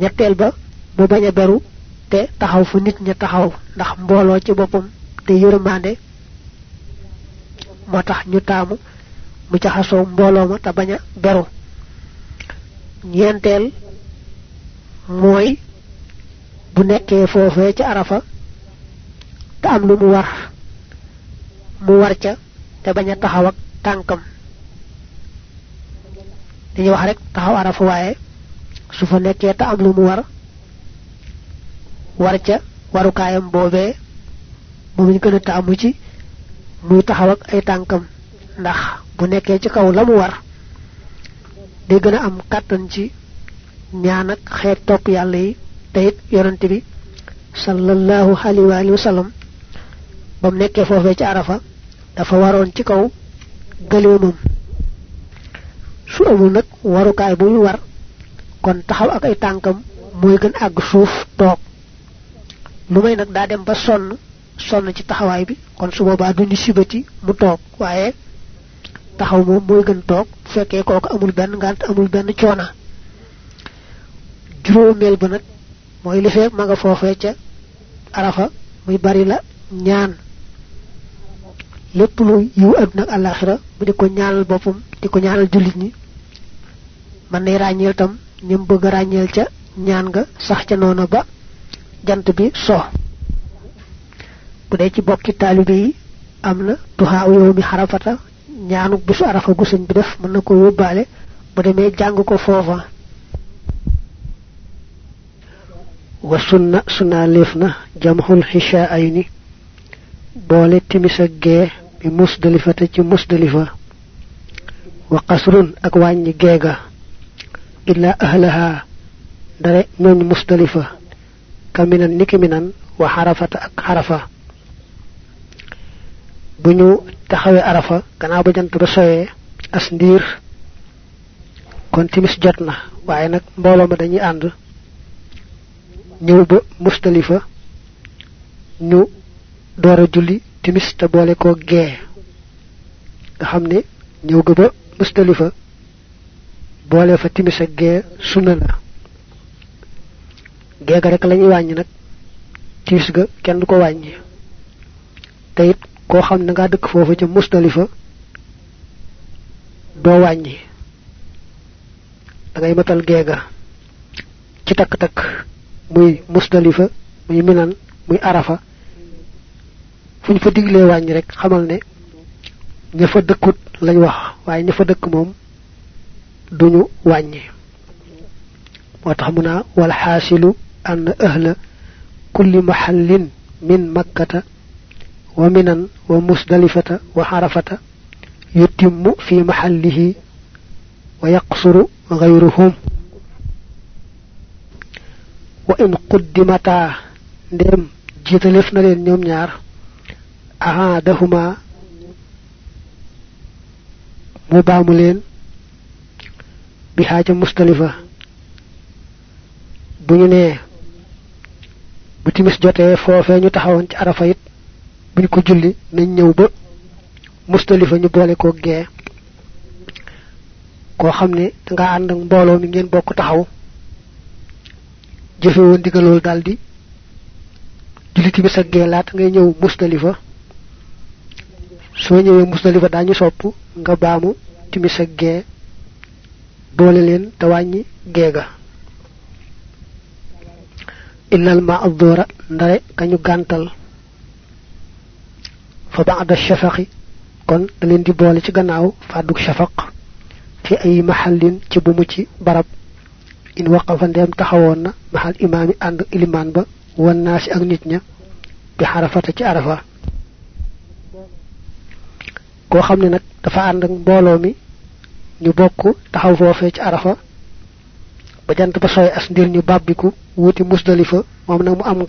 ñettel ba mu baña beru te taxaw fu nit ña taxaw ndax mbolo ci bopam te yërmande motax ñu taamu mu jaxasoo mbolo ma ta baña beru. Ñentel moy bu nekkee foofee ci arafa te am lu mu war mu war ca te baña taxaw ak tànkam. Dañuy wax rek taxaw arafa waaye su fa nekkee te am lu mu war war ca warukaayam boobee moom ñu gën a taamu ci muy taxaw ak ay tànkam. Ndax bu nekkee ci kaw la mu war day gën a am kàttan ci ñaan ak xeet topp yàlla yi. Bi sallallahu alayhi wa sallam bam nekkee foofee ci arafa dafa waroon ci kaw gëleemam su amul nag bu ñu war kon taxaw ak ay tànkam mooy gën àgg suuf toog. Lu may nag daa dem ba sonn sonn ci taxawaay bi kon su boobaa duñu sibati mu toog waaye taxaw moom mooy gën toog bu fekkee kooku amul benn ngant amul benn coona. Juróomeel ba nag mooy li fee ma nga foofee ca arafa muy bari la ñaan. Lépp lu àdduna ak àllaaxira mu di ko ñaanal boppam di ko ñaanal jullit ñi. Man tam ñim bëgg ràññeel ca ñaan nga sax ca ba jant bi so bu dee ci bokki taalibe yi am na tuhaa yow mi xarafata ñaanu bisu arafa gu sëñ bi def mën na ko yóbbaale bu demee jàng ko foofa. Wa sunna sunna leef na jamxul xisha ay ni boole bi musdalifata ci musdalifa. Wa qasrun ak wàññi geega illa ahlaha dare ñooñ musdalifa kaminan niki minan wa harafata ak harafa buñu taxawé arafa gannaaw ba jant ba soyé as ndir kon timis jotna waye nak mbolo ma dañuy and ñew mustalifa ñu doora julli timis ta boole ko gee nga xam mustalifa boole fa timis ak gee sunna la. Gee ga rek lañuy wàññi nag tiis ga kenn du ko wàññi. Te it koo xam ne nga dëkk foofu ca mustalifa doo wàññi. Da ngay matal gee ci takk-takk muy musdalifa muy minan muy arafa. Fuñ fa diglé wañ rek xamal ne ña fa dëkkut lañ wax waaye ña fa dëkk moom duñu wàññi moo tax mu naa wal xaasilu an ahla kulli mahallin min makkata wa minan wa musdalifata wa xarafata yutimmu fi mahallihi wa yaqsuru غيرهم وإن قدمتا ndem jitalef na len ñom ñaar ahadahuma mu baamu leen bi xaaja mustalifa. Bu ñu nee bu timis jotee foofee ñu taxawoon ci arafa it buñ ko julli nañ ñëw ba mustalifa ñu boole ko gee. Koo xam ne da nga ànd ak mbooloo mi ngeen bokk taxaw jëfe woon digalool daldi julli timis ak gee laata ngay ñëw mustalifa. Soo ñëwee musdalifa dañu sopp nga baamu timis ak boole leen te wàññi geega illal ma addora ndare kañu gàntal. Fa ba'da shafaqi kon da leen di boole ci gannaaw fàdduk shafaq. Fi ay mahallin ci bu mu ci barab. In waqafa ndem taxawoon mahal imaami ànd ilimaan ba wan naasi ak nit ña bi xarafata ci arafa. Koo xam ne dafa ànd ak mbooloo mi ñu bokk taxaw foofee ci arafa. Ba jant ba soy as ndir ñu bàbbiku wuti musdalifa moom nag mu am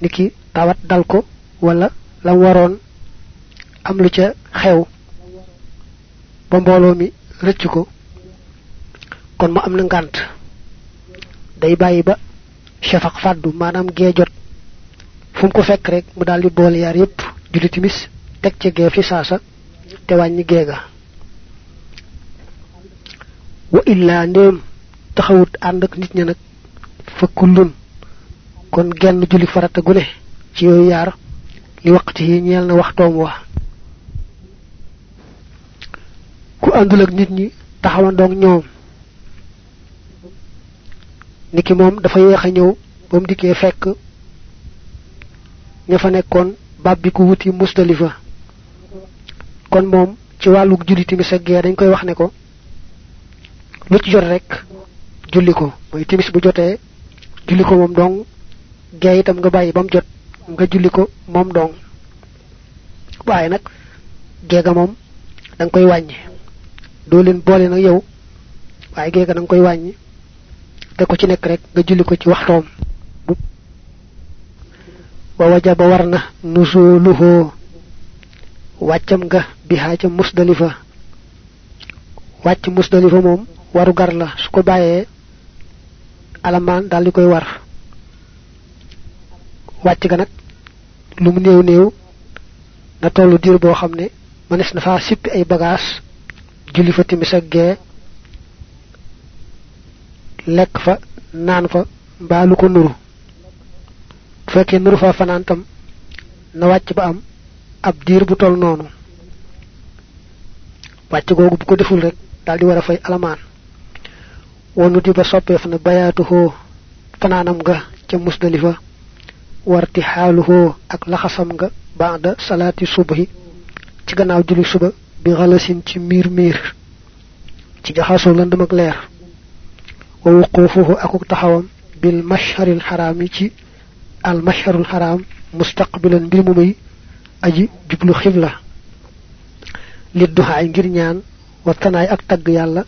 niki tawat dal ko wala lam waroon am lu ca xew. Ba mbooloo mi rëcc ko kon mu am na ngànt day bàyyi ba shafaq fàddu maanaam gee jot. Fu mu ko fekk rek mu daldi boole yaar yépp timis teg ci gee fi saasa te wàññi wa illa ndéem taxawut ànd ak nit ñi nag fa kullun kon genn julli farata gu ne ci yooyu yaar li waqti yi na waxtoom wa. Ku àndul ak nit ñi taxawandoog ñoom. Niki moom dafa yeex a ñëw ba mu dikkee fekk ña fa nekkoon bàbbi ku wuti musdalifa. Kon moom ci wàllu julli timis ak gee dañ koy wax ne ko ci jot rek julli ko. Mooy timis bu jotee julli ko moom dong. Gee itam nga bàyyi ba mu jot nga julli ko moom dong. Waaye nag geega moom da nga koy wàññi. Doo leen boole nag yow waaye geega da nga koy wàññi. Te ko ci nekk rek nga julli ko ci waxtoom. Wa wajaba war na nusuluhu wàccam nga bihaa ca musdalifa. Wàcc musdalifa moom waru gar la su ko bàyyee alamaan daal war. Wàcc ga nag lu mu néew néew na tollu diir boo xam ne mënees na faa sippi ay bagaas julli fa timis ak gee lekk fa naan fa mbaa lu ko nuru. Bu fekkee nuru fa fanaan tam na wàcc ba am ab diir bu tol noonu. Wàcc googu bu ko deful rek daal di war a fay wonu di ba soppeef na bayaatu hoo fanaanam nga ca musdalifa warti xaalu hoo ak laxasam nga baada salaati subahi ci gannaaw julli suba bi xalasin ci miir miir ci jaxasoo lëndëm ak leer wa wuqufuhu akuk taxawam bil masharil haram ci al masharul haram mustaqbilan mbir mu muy aji jublu xibla li duhaay ngir ñaan wa tanaay ak tagg yàlla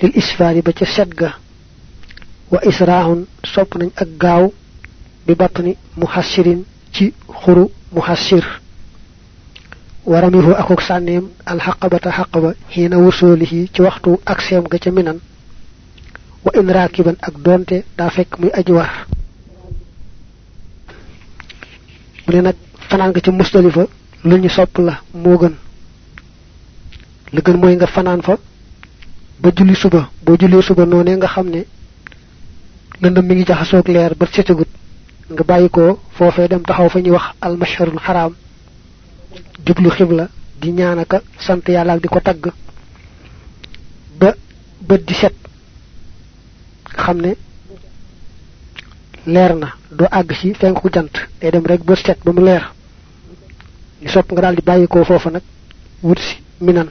lil isfaari ba ca set ga. Wa israahun sopp nañ ak gaaw bi batni muhassirin ci xuru muhassir. Waramihu akuk sànneem alxaqabata xaqaba xiina wusoolihi ci waxtu ak seem ga ca minan. Wa in raakiban ak donte daa fekk muy aji war. Mu ne nag fanaan nga ca musdalifa lu ñu la gën. Gën nga fanaan fa ba julli suba boo jullee suba noonee nga xam ne lëndëm mi ngi jaxasoog leer ba setagut nga bàyyi ko foofee dem taxaw fa ñuy wax almasharul xaraam jublu xibla di ñaanaka sant yàlla ak di ko tagg ba bët di set xam ne leer na doo àgg ci fenku jant day dem rek bët set ba mu leer ñu nga daal di bàyyi ko foofa nag wut si minan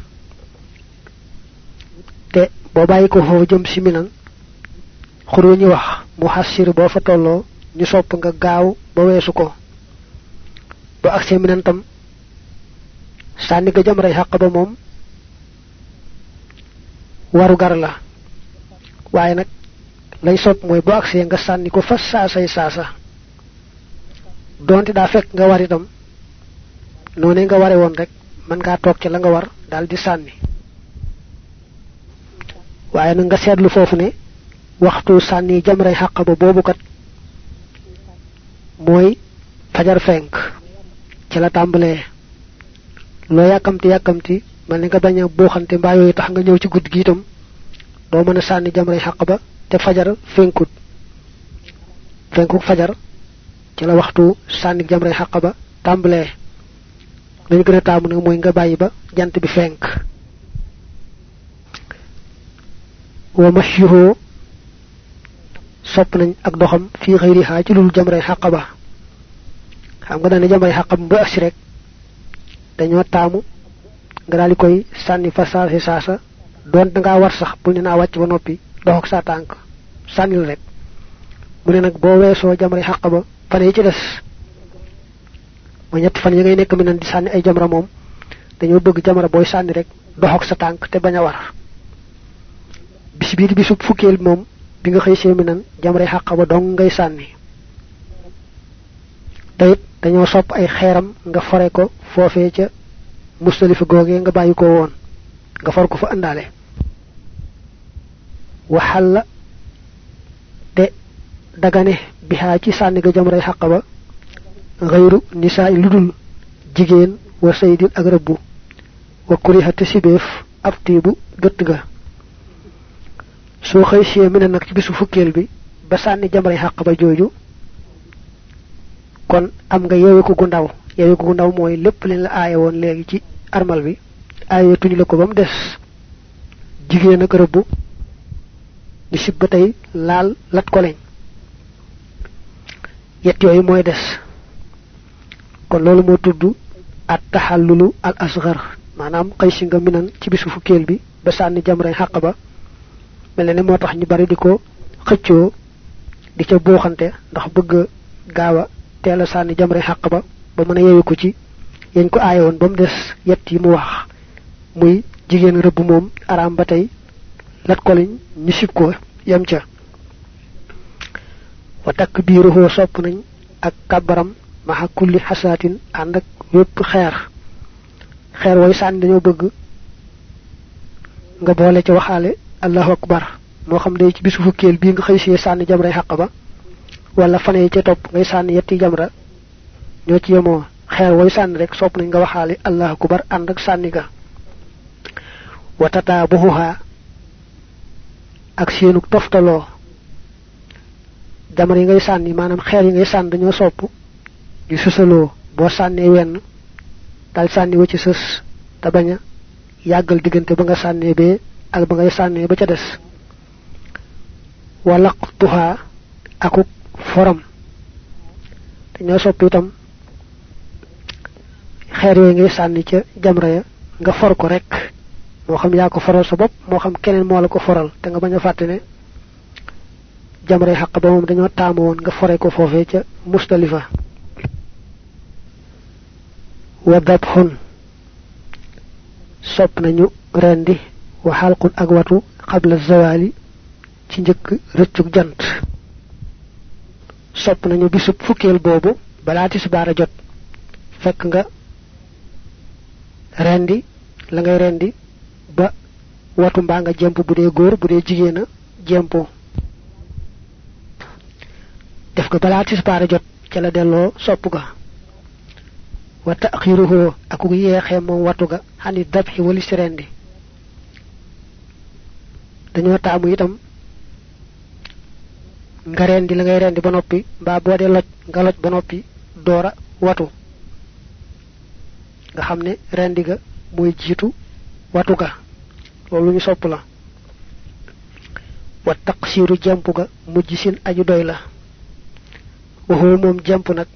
te boo bàyyi ko foofu jëm si minan xuru ñu wax mu xassir boo fa tolloo ñu sopp nga gaaw ba weesu ko. Ba ak minan tam sànni ga jam rey xàq ba moom waru gar la. Waaye nag lay sopp mooy boo agsee nga sànni ko fa saasay saasa. Donte daa fekk nga war itam noonee nga ware woon rek mën ngaa toog ci la nga war daal di sànni waaye nag nga seetlu foofu ne waxtu sànni jamray xàq ba kat mooy fajar fenk. Ci la tàmbalee. Loo yàkkamti yàkkamti ni nga bañ a buuxante mbaa yooyu tax nga ñëw ci guddi gi itam doo mën a sànni ba te fajar fenkut. Fenkuk fajar ci la waxtu sànni jamray xàq ba tàmbalee. Lañu gën a taamu nag nga bàyyi ba jant bi fenk wa mashyuhu sopp nañ ak doxam fii xëyriha ci lul jamray xàq ba. Xam nga daane jamray xàq ba agsi rek dañoo taamu nga daal di koy sànni fa saasi saasa doon da ngaa war sax bul ne naa ba noppi dox ak rek. Mu ne nag boo weesoo jamray xàq ba fan yi ci des mooy ñetti fan yi ngay di sànni ay jamra moom dañoo bëgg jamra booy sànni rek dox ak sa tànk te bañ war bis bii di bisu fukkeel moom bi nga xëy see mi nan jamray xàq ba dong ngay sànni. Te it dañoo sopp ay xeeram nga fore ko foofee ca mustalifa googee nga bàyyi ko woon nga for ko fa àndaale. Waxal la te dagane bihaa ci sànni ga jamray xàq ba xëyru nisaa lu dul jigéen wa saydin ak rëbbu wa kuriha te sibeef ab soo xëy see mi nag ci bisu fukkeel bi ba sànni jamray xàq ba jooju kon am nga yeewe ko gu ndaw. Yeewe ko gu ndaw mooy lépp leen la aaye woon léegi ci armal bi aaye tuñu la ko ba mu des. Jigéen ak rëbb di sib ba tey laal lat ko yett yooyu mooy des. Kon loolu moo tudd at taxallulu al asgar maanaam xëy si nga minan ci bisu fukkeel bi ba sànni jamray xàq ba mel ne moo tax ñu bari di ko xëccoo di ca buuxante ndax bëgg gaawa teel a sànni jamray xàq ba ba mën a yeewu ko ci yañ ko aaye woon ba mu des yett yi mu wax. Muy jigéen rëbb moom araam ba tey lat ko liñ ñu sib ko yam ca. Wa takk biiruhoo sopp nañ ak kabaram maxa kulli xasaatin ànd ak xeer. Xeer bëgg nga boole ci waxaale allahu akbar moo xam day ci bisu fukkeel bii nga xëy see sànni jamray xàq ba wala fane yi ca topp ngay sànni yetti jamra ñoo ci yemoo. Xeer way sànni rek sopp nañ nga waxaale allahu akbar ànd ak sànni ga. Wa tataabuha ak seenu toftaloo. Jamra ngay sànni maanaam xeer yi ngay sànni dañoo sopp yu susaloo boo sànnee wenn dal sànni wa ci sës te bañ a yàggal diggante ba nga sànnee bee ak ba ngay sànnee ba ca des. Wala tuha akuk foram dañoo sopp itam xeer yooyu ngay sànni ca jamra ya nga for ko rek. Moo xam yaa ko foral sa bopp moo xam keneen moo la ko foral. Te nga bañ a fàtte ne jamray xaq ba moom dañoo taamu woon nga fore ko foofee ca mustalifa. Wa dabxun sopp nañu rendi wa xalqun ak watu xabla zawali ci njëkk rëccug jant. Sopp nañu bisub fukkeel boobu balaa tisbaara jot. Fekk nga rendi la ngay rendi ba watu mbaa nga jemp bu dee góor bu dee jempo. Def ko balaa tisbaara jot ca la delloo sopp ga. Wa taxiruhu ak yeexee moom watu ga xani dabxi wali si rendi dañoo taamu itam. Nga rendi la ngay rendi ba noppi mbaa boo dee loj nga loj ba noppi doora watu. Nga xam ne rendi ga mooy jiitu watu ga. Loolu ñu sopp la. Wa taqsiru jemp ga mujj sin aju doy la. Waxoo moom jemp nag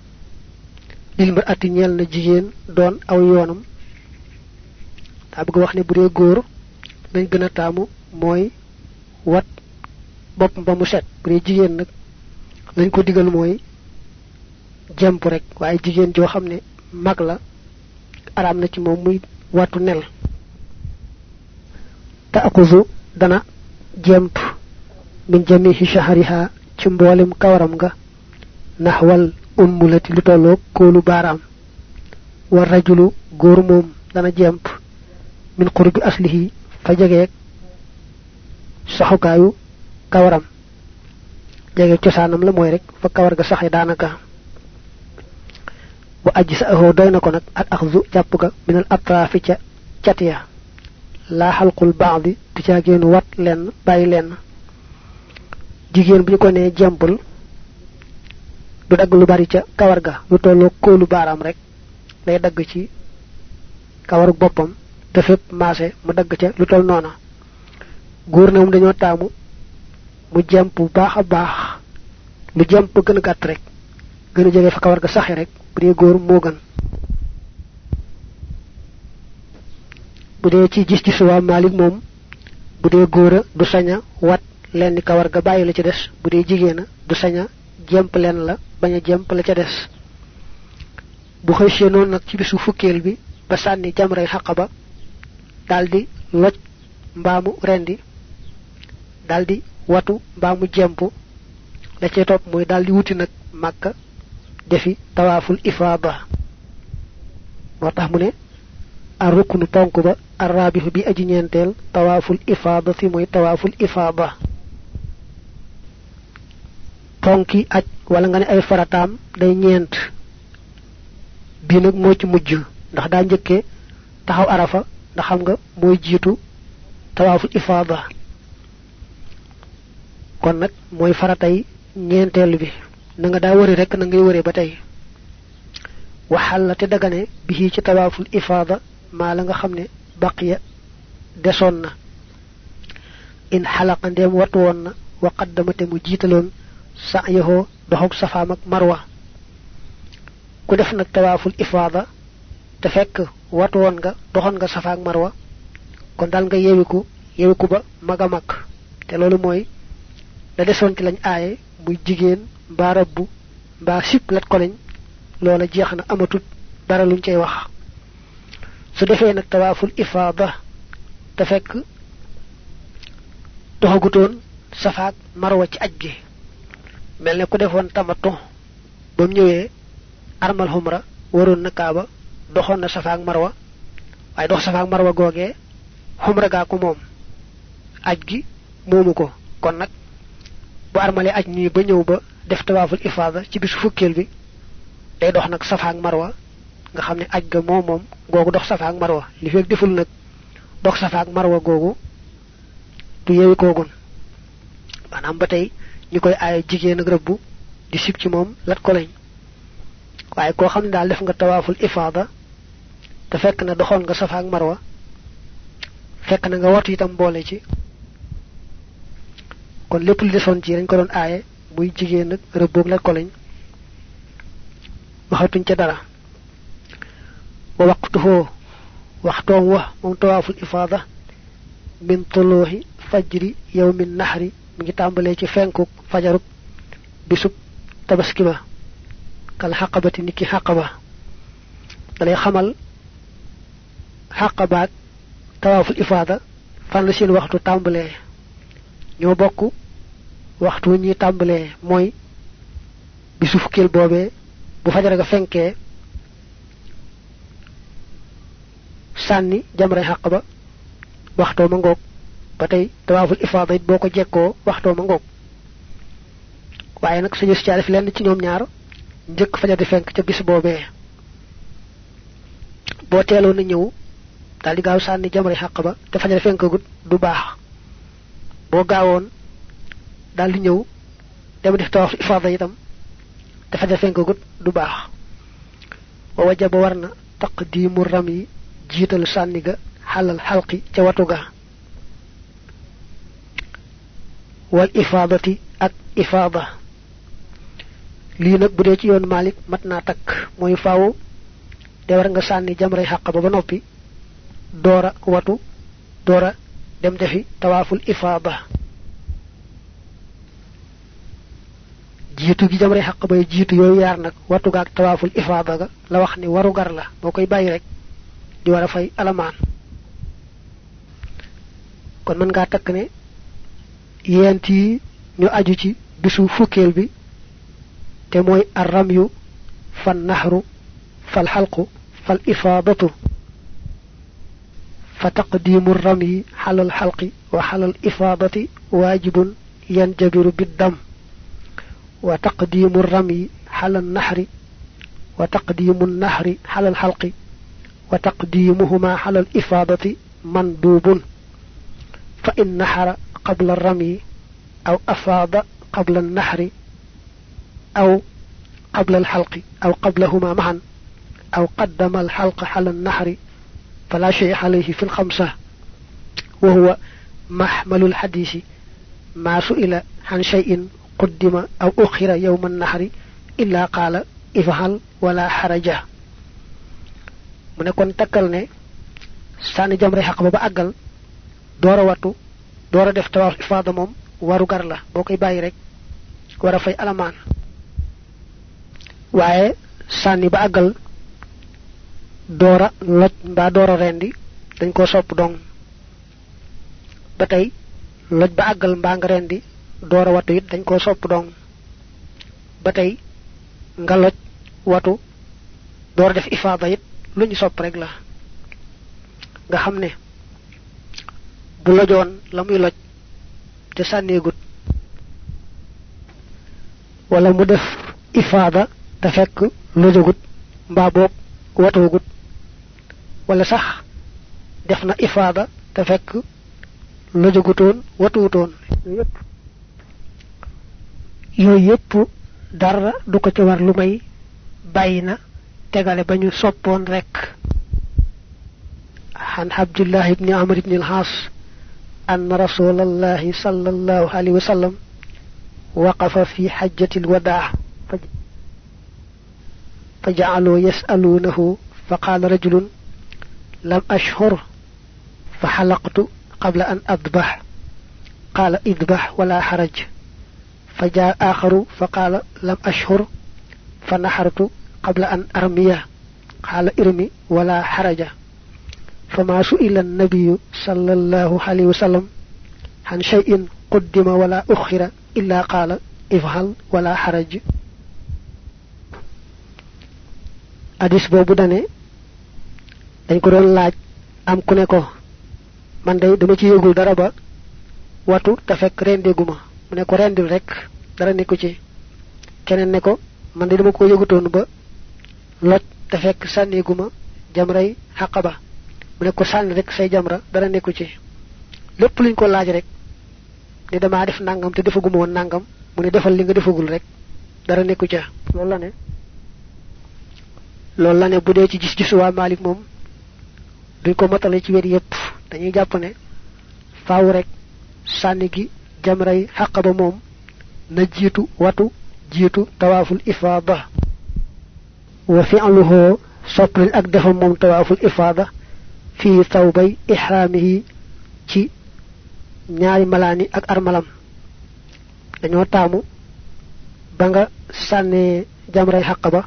lil mar ati ñeel na jigéen doon aw yoonam. Daa bëgg wax ne bu dee góor lañ gën a taamu wat bopp ba mu set. Bu dee jigéen nag lañ ko digal mooy jemp rek. Waaye jigéen joo xam mag la na ci muy watu nel. Te akusu dana jemp min jamihi shahriha ci mboolem kawaram nga naxwal ummulati lu kóolu baaraam. War rajulu góor dana jemp min qurbi aslihi fa saxukaayu kawaram. Jege cosaanam la mooy rek fa kawar ga saxe daanaka. Wa aji sa ahoo doy na ko nag ak axzu jàpp ga minal atraafi ca cat ya. Laa xalqul baadi du caa génn wat lenn bàyyi lenn. Jigéen bu ñu ko nee jempul du dagg lu bari ca kawar ga lu tolloo kóolu baaraam rek day dagg ci kawaru boppam te maase mu dagg ca lu toll noona góor na moom dañoo taamu. Mu jemp baax a baax. Lu jemp gën a gàtt rek. Gën a jege fa kawar ga saxe rek. Bu dee góor moo gën. Bu dee ci gis-gisu waa Malik moom bu dee góor a du saña wat lenn kawar ga bàyyi la ci des. Bu dee jigéen a du saña jemp leen la bañ a jemp la ca des. Bu xëy see noonu nag ci bisu fukkeel bi ba sànni jamray daldi loj mbaamu rendi daldi watu mbaamu jemp la cay topp mooy daldi wuti nag màkka defi tawaaful ifaada. Moo tax mu ne ar ruknu ponk ba arraabihu bi aji ñeenteel tawaaful ifaada fi mooy tawaaful ifaada. Ponki aj wala nga ne ay farataam day ñeent. Bii nag moo ci mujj ndax daa njëkkee taxaw arafa ndax xam nga mooy jiitu tawaaful ifaada kon nag mooy faratay ñeenteel bi. Na nga daa wëri rek na ngay wëre ba tey. Waxal la te dagane bi ci tawaaful ifaada maa la nga xam ne baqiya desoon na. In xalaqa ndeem wattu woon na wa qaddamate mu jiitaloon sa yahoo doxog safaam ak marwa. Ku def nag tawaaful ifaada te fekk wattu woon nga doxoon nga safa ak marwa kon dal nga yewiku yewiku ba maga mag. Te loolu mooy la desoon ci lañ aaye muy jigéen mbaa rabbu mbaa sip lat ko lañ loola jeex na amatut dara luñ cay wax. Su defee nag tawaaful ifaada te fekk doxagutoon safaak marwa ci ku ba armal humra waroon na kaaba doxoon na safaak marwa waaye dox safaak marwa googee humra gaa ko moom aj gi ko. Kon bu armale aj nii ba ba def tawaaful ifaada ci bisu fukkeel bi day dox nag safaak marwa. Nga xam ne aj ga moom moom googu dox safaak marwa. Li fekk deful nag dox safaak marwa googu du yewi koogun. Maanaam ba tey ñi koy aaye jigéen ak rëbbu di sib ci moom lat ko lañ. Waaye koo xam ne daal def nga tawaaful ifaada te fekk na doxoon nga safa ak marwa fekk na nga watu itam ci kon lépp lu desoon ci dañ ko doon aaye muy jigéen ak rëbboog lat ko lañ waxatuñ ca dara. Wa waqtuhoo waxtoom wa moom tawaaful ifaada min tuluhi fajri nahri mi ngi tàmbalee ci fajaruk bisub tabaski ba kal xaqabati niki xaqaba. Dalay xamal xaqabaak tawaaful ifaada fan la seen waxtu ñoo waxtu ñi tàmbalee mooy bisu fukkil boobee bu fajar ga fenkee sànni jamray xaq ba waxtoo ma ngoog. Ba tey tawaaful ifaada it boo ko jekkoo waxtoo ma ngoog. Waaye nag suñu si def lenn ci ñoom ñaar fajar di fenk ca bis boobee. Boo teeloon na ñëw daal di gaaw sànni jamray ba te fajar du baax daal di ñëw dem def tawaaful ifaada itam te fajar fenkagut du baax. Wa wajaba war na taqdimu ram yi jiital sànni ga xalal xalqi ca watu ga. Wal ifaadati ak ifaada. Lii nag bu dee ci yoon malik mat naa takk mooy faaw de war nga sànni jamray ba noppi doora watu doora dem defi tawaaful ifaada jiitu gi jamray xàq bay jiitu yooyu yaar nag watu ga ak tawaaful ifaada ga la wax ni waru gar la boo koy bàyyi rek di war a fay alamaan kon mën ngaa takk ne yent yi ñu aju ci bisu fukkeel bi te mooy arram yu fan naxru fal xalqu fal ifaadatu fa taqdimu ram yi xalal xalqi wa xalal ifaadati waajibun yanjabiru biddam wa taqdimu ram yi xalal naxri wa taqdimu naxri xalal xalqi wa taqdimuhuma xalal ifaadati mandubun fa in naxara qabla rami aw afaada qabla naxri aw qabla alxalqi aw qablahuma maxan aw qaddama alxalqa xala naxri fala shay alayhi fi lxamsa wa huwa quddima aw uxira yowma naxri illa qaala ifhal wala xaraja mu ne kon takkal ne sànni jamre xaq ba àggal door a wattu door a def tawaaf ifaada moom waru gar la rek fay waaye sànni ba àggal door a loj rendi dañ koo dong ba loj ba àggal mbaa nga rendi door a wattu it dañ koo sopp dong. Ba tey nga loj watu door def ifaada it lu ñu sopp rek la. Nga xam ne bu lojoon la muy loj te sànneegut wala mu def ifaada te fekk lojagut mbaa boog watoogut wala sax def na ifaada te fekk lojagutoon watuwutoon yépp yooyu yépp dara du ko ci war lu may tegale ba rekk. عن عبد الله بن عمرو بن العاص أن رسول الله صلى الله عليه وسلم وقف في حجة الوداع فجعلوا يسألونه فقال رجل لم أشهر فحلقت قبل أن أذبح قال اذبح ولا حرج فجاء آخر فقال لم أشهر فنحرت قبل أن أرميه قال ارمي ولا حرج فما سئل النبي صلى الله عليه وسلم عن شيء قدم ولا أخر إلا قال افعل ولا حرج hadis boobu dane dañ ko doon laaj am ku ne ko man day dama ci yëgul dara ba watu te fekk rendeguma mu ne ko rendil rek dara nekku ci. Keneen ne ko man day dama ko yëgutoon ba loj te fekk sànneeguma jamray xaqaba mu ne ko rek say jamra dara nekku ci. Lépp luñ ko laaj rek ne dama def nangam te defaguma woon nangam mu ne defal li nga defagul rek dara nekku ca. Loolu la ne. Loolu la ne bu dee ci gis gisu waa malik moom duñ ko matale ci wér yépp. Dañuy jàpp ne faaw rek sànni jamray xàq ba moom na jiitu watu jiitu tawaaful ifaada wa fi'luhu soppal ak defam moom tawaaful ifaada fi tawbay ihramihi ci ñaari malaani ak armalam dañoo taamu ba nga sànnee jamray xàq ba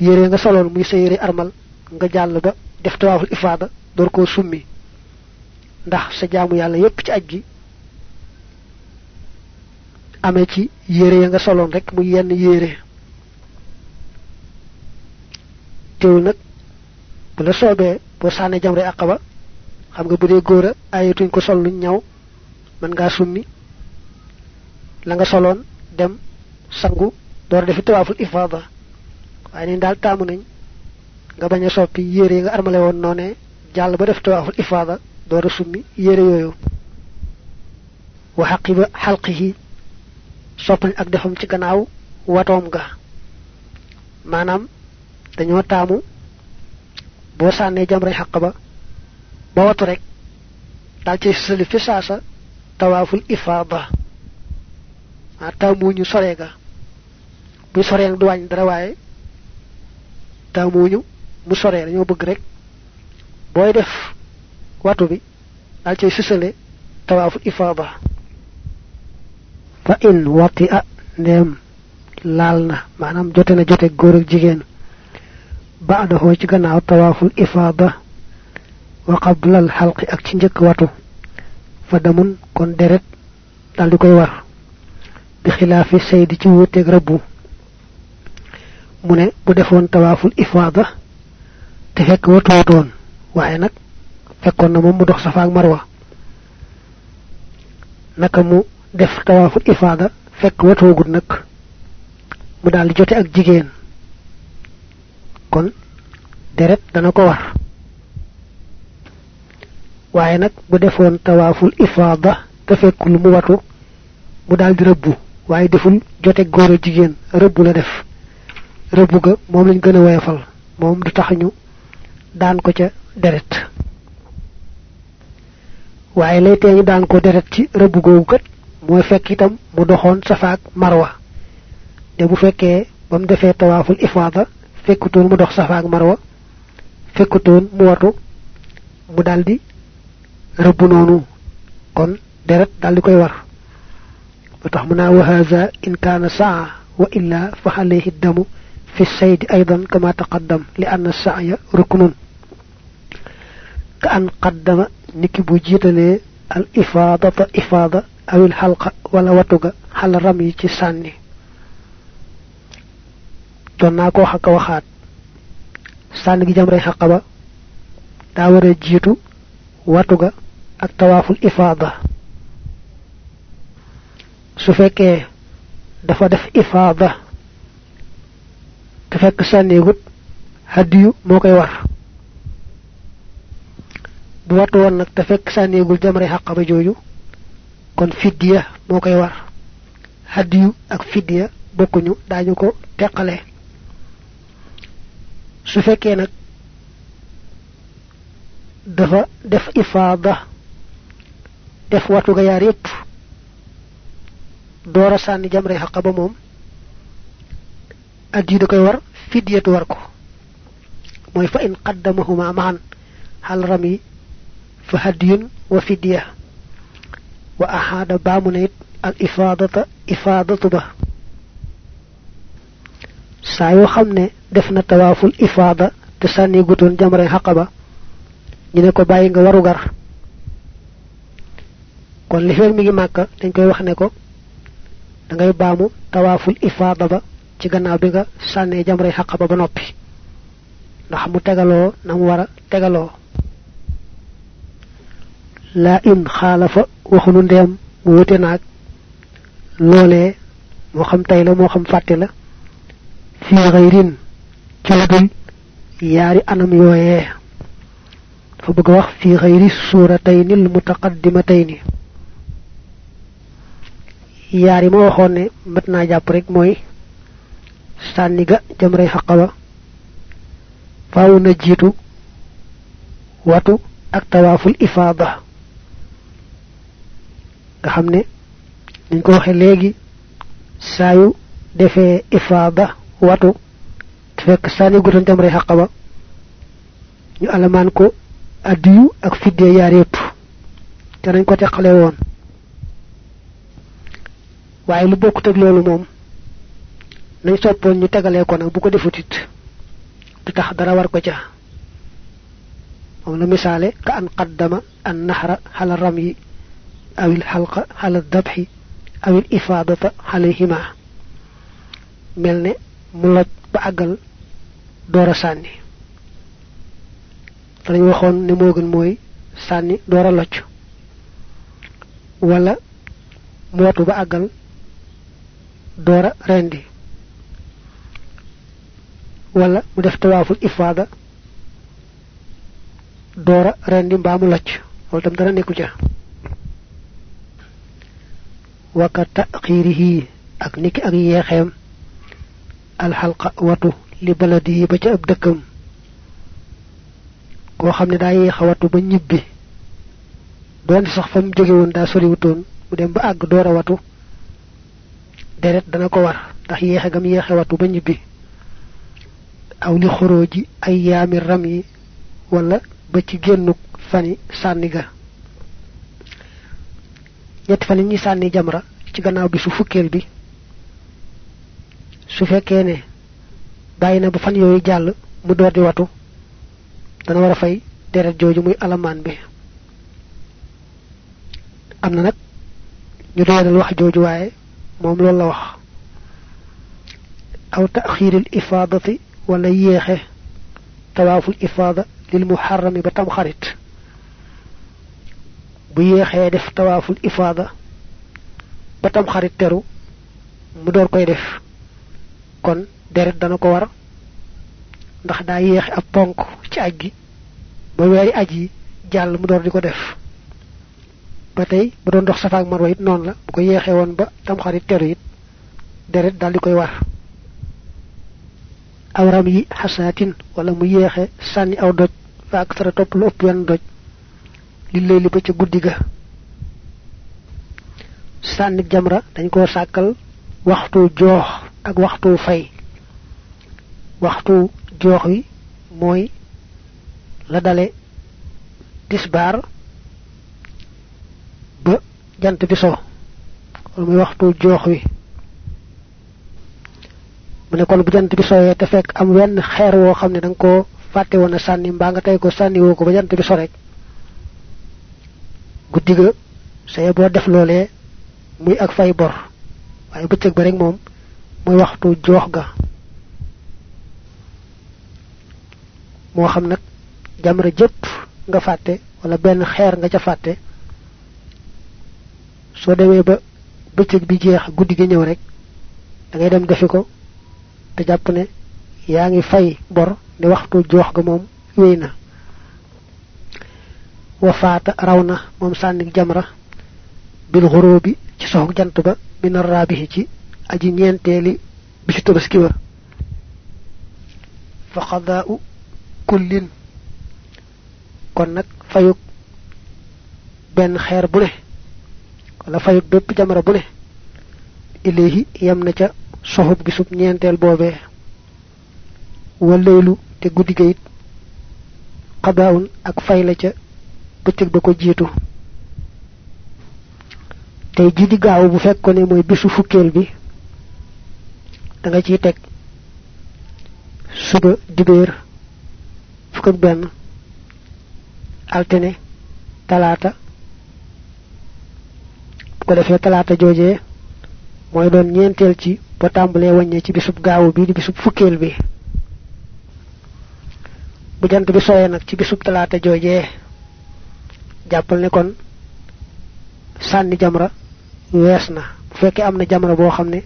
yére nga soloon muy sa yére armal nga jàll ba def tawaaful ifaada door koo summi ndax sa jaamu yàlla yépp ci aj gi amee ci yére ya nga soloon rek muy yenn yére. Teewul nag bu la soobee boo sànnee jamray aqaba xam nga bu dee góor a ayatuñ ko sol luñ ñaw mën ngaa summi. La nga soloon dem sangu door defi tawaaful ifaada. Waaye ni daal taamu nañ nga bañ a soppi yére yi nga armale woon noone jàll ba def tawaaful ifaada door a summi yére yooyu. Wa xaqiba xalqihi soppal ak defam ci gannaaw watoom ga. Maanaam dañoo taamu boo sànnee jamray xaq ba ba watu rek daal ci sëli fi saasa tawaaful ifaada. Ah taamuñu sore ga. Bu soree du wàññi dara waaye taamuñu mu soree dañoo bëgg rek booy def watu bi daal cay sësale tawaaful ifaada fa in wati a ndeem laal na maanaam jote na jote góor ak jigéen. Baadaxoo ci gannaaw tawaaful ifaada. Wa qablal xalqi ak ci njëkk watu. Fa damun kon deret dal di koy war. Bi xilaafi saydi ci wuuteeg rabbu. Mu ne bu defoon tawaaful ifaada te fekk watuwutoon waaye nag fekkoon na moom mu dox safa ak marwa. Naka mu def tawaaful ifaada fekk watuwagut nag mu daal di jote ak jigéen. Kon deret dana ko war. Waaye nag bu defoon ifaada te fekkul mu watu mu daal di rëbbu. Waaye deful jote góor a jigéen rëbbu la def. Rëbbu ga moom lañ gën a woyofal moom du tax ñu daan ko ca deret. Waaye lay tee ñu daan ko deret ci rëbbu googu kat mooy fekk itam mu doxoon safaak marwa te bu fekkee ba mu defee tawaaful ifaada fekkutoon mu dox safaak marwa fekkutoon mu watu mu daldi rëbb noonu kon deret daldi koy war ba tax mu naa wa haza in kaana saa wa illa fa alayhi damu fi saydi aydan kama taqaddam li anna saaya ruknun ka an qaddama niki bu jiitalee al ifaadata ifaada awil xalqa wala watuga. Xal ram yi ci sànni doon naa ko xaka waxaat gi jam rey xaqa ba? Daa war a watuga ak tawaaful ifaada. Su fekkee dafa def ifaada te fekk sànneegut hadiyu moo war. Bu watu woon nag te fekk sànneegul jamre xàq ba kon fiddiya moo war. Hadiyu ak fidya bokkuñu dañu ko teqale. Su fekkee nag dafa def ifaada def watu ga yaar yépp doora sànni jamre xaqa ba moom addiyu da war fidyatu war ko. Mooy fa in qaddamahuma maan hal rami fa hadiyun wa fidya wa ahada baamu ne al ifadata ifadatu ba saa yoo xam ne def na tawaaful ifaada te sànni gutoon jamre xaqa ba ñu ne ko bàyyi nga waru gar kon li feeg mi ngi màkka dañ koy wax ne ko da ngay baamu tawaaful ifaada ba ci gannaaw bi nga sànnee jamray xaq ba ba noppi ndax mu tegaloo na mu war a tegaloo لا إن خالف وخنون ديم ووتناك لولي مخم تايلا مخم فاتلا في غيرين كيودل ياري أنم يوهيه فبقوا في غير السورتين المتقدمتين ياري مو خوني متنا جابريك موي سانيغا جمري حقبا فاو نجيتو واتو اكتواف الافاضه nga xam ne niñ ko waxe léegi saayu defee ifaada watu fekk sànni gutan jamray xaqaba ñu alamaan ko addiyu ak fiddee yaar yépp te nañ ko teqale woon. Waaye lu bokkut ak loolu moom nañ soppoon ñu tegalee ko nag bu ko defutit du tax dara war ko ca. Moom la ka an qaddama an nahra xala aw il ifaadata xalayhima mel ne mu loj ba àggal door a sànni dañ waxoon ne moo gën mooy sànni door wala mootu ba àggal rendi wala mu def tawaaful ifaada doora rendi mbaa ca waka taxiirihi ak niki ak yeexeem alxalqa watu li baladi ba ca ab dëkkam koo xam ne daa yeexa watu ba ñibbi doon sax fa mu jóge woon daa soriwutoon mu dem ba àgg door a watu deret dana ko war ndax yeexe gam ba ñibbi. Aw li wala ba ci génnuk fani sànni ga ñetti fan yi ñuy sànni jamra ci gannaaw bi su fukkeel bi su fekkee ne bàyyi na ba fan yooyu jàll mu door di watu dana war a fay deret jooju muy alamaan bi am na nag ñu doyadal wax jooju waaye moom loolu la wax aw taxiril ifaadati wala yéexe tawaaful ifaada lil muharrami ba tam xarit bu yéexee def tawaaful ifaada ba tam xarit teru mu door koy def. Kon deret dana ko war ndax daa yéexe ab ponk ci aj gi ba weeri aj yi jàll mu door di ko def. Ba tey bu doon dox safaak marwa it noonu la bu ko yeexee woon ba tam xarit teru it deret daal di koy war. Aw ram yi xasaatin wala mu yeexe sànni aw doj fa ak sara topp lu ëpp wenn doj li lay li ba ca guddi ga. Jamra dañ koo sàkkal waxtu joox ak waxtu fay. Waxtu joox wi mooy la dale tisbaar ba jant bi so. Muy waxtu joox wi. Mu ne kon bu jant bi soyee te fekk am wenn xeer woo xam ne da nga koo fàtte woon nga tey ko sànni woo ko ba jant bi so rek guddi ga saye boo def loolee muy ak fay bor. Waaye bëccëg ba rek moom muy waxtu joox ga. Moo xam nag jamra jëpp nga fàtte wala benn xeer nga ca fàtte. Soo demee ba bëccëg bi jeex guddi rek da ngay dem defi ko te jàpp ne yaa ngi fay bor ne waxtu joox ga moom wéy na وفات رونا موم سانك جمرة بالغروب تي سوخ جانتبا من الرابه تي أجي نينتيلي بيسي تبسكيوا فقضاء كل كون نك فايوك بن خير بوله ولا فايوك دوب جمرة بوله إليه يمنا تي سوخ بيسوب نينتيل بوبي والليل تي غودي جيت قضاء أك فايلا bëccëg ba ko jiitu. Tey ji gaaw bu fekkone mooy bisu fukkeel bi da nga ciy teg suba dibéer fukk ak benn altene talaata. Bu ko defee talaata joojee mooy doon ñeenteel ci ba tàmbalee wàññee ci bisub gaawu bi di bisub fukkeel bi. Bu jant bi soyee nag ci bisub talaata joojee jàppal ne kon sànni jamra wees na. Bu fekkee am na jamra boo xam ne